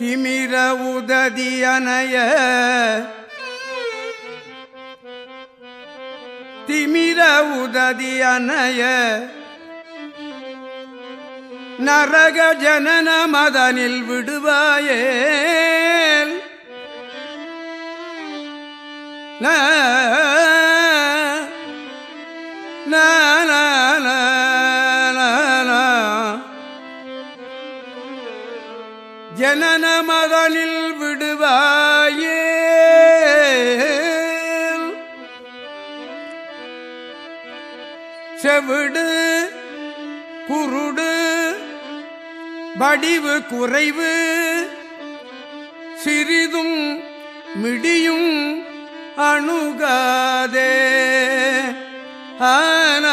திமிர உததியனைய திமிர உததியனைய நரக ஜனன மதனில் விடுவாயே. ஜனன மதனில் விடுவாயே. செவிடு குருடு வடிவு குறைவு சிறிதும் மிடியும் அணுகாதே. ஆன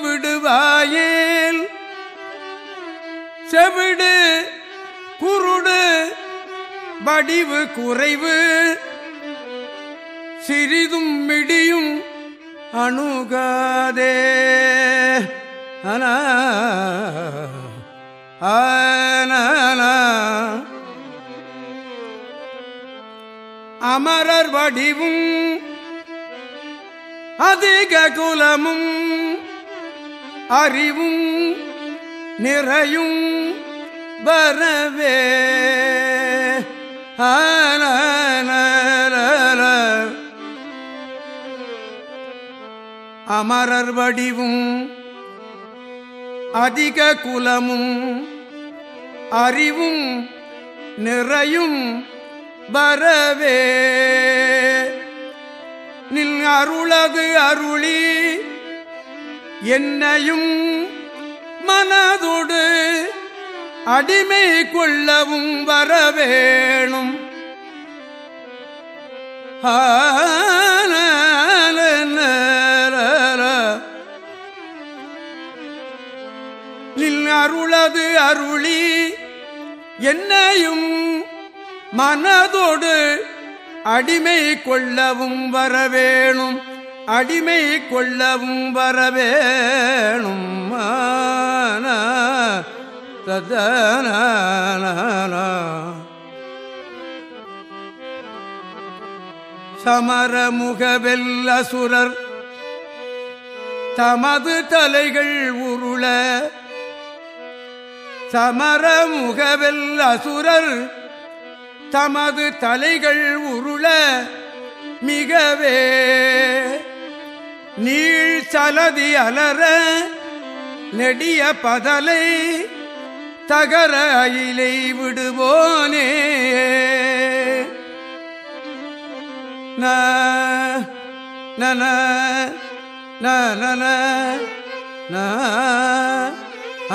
விடுவாயில். செவிடு குருடு வடிவு குறைவு. சிறிதும் மிடியும் அணுகாதே. அனா அமரர் வடிவும் அதிக குலமும். அறிவும் நிறையும் வரவே. ஆன அமரர் வடிவும் அதிக குலமும் அறிவும் நிறையும் வரவே. நில் அருளது அருளி என்னையும் மனதோடு அடிமை கொள்ளவும் வரவேணும். நில் அருளது அருளி என்னையும் மனதோடு அடிமை கொள்ளவும் வரவேணும். அடிமை கொள்ளவும் வரவேணும். ததன சமரமுகவெல்லசுரர் தமது தலைகள் உருள. சமரமுகவெல் அசுரர் தமது தலைகள் உருள. மிகவே நீள் சலதி அலர நெடிய பதலை தகர அயிலை விடுவோனே நன நன ந ஆ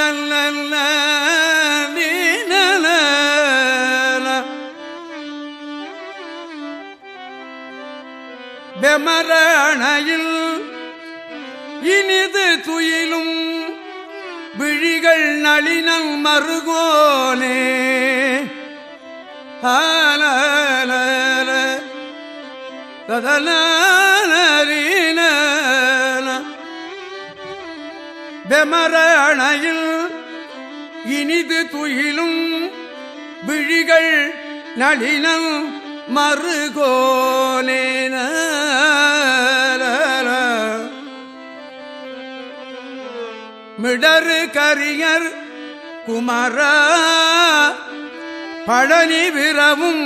ஆ நல்ல பெமரணையில் இனிது துயிலும் விழிகள் நளினம் மருகோனே. ஆன ததனீன வெமர அணையில் இனிது துயிலும் விழிகள் நளினம் மறுகோலேன மிடரு கரியர் குமர பழனி விரவும்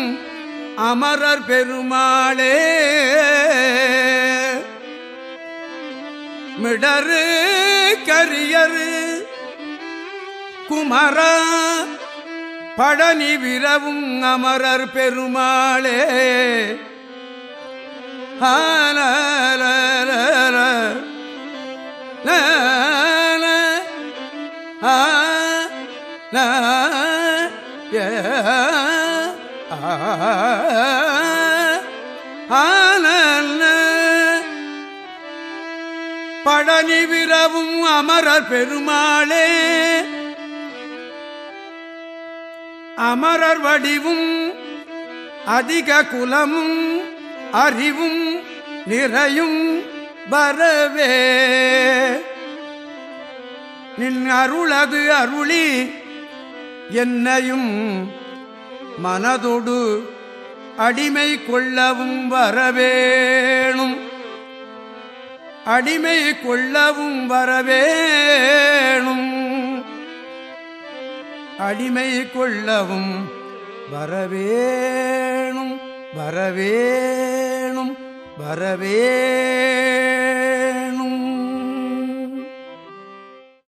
அமரர் பெருமாளே. மிடரு கரியர் குமர பழனி விரவும் அமரர் பெருமாளே. ஆன பழனி விரவும் அமரர் பெருமாளே. அமரர் வடிவும் அதிக குலமும் அறிவும் நிறையும் வரவே. நின் அருளது அருளி என்னையும் மனதொடு அடிமை கொள்ளவும் வரவேணும். அடிமை கொள்ளவும் வரவேணும். அடிமை கொள்ளவும் வரவேணும் வரவேணும் வரவேணும்.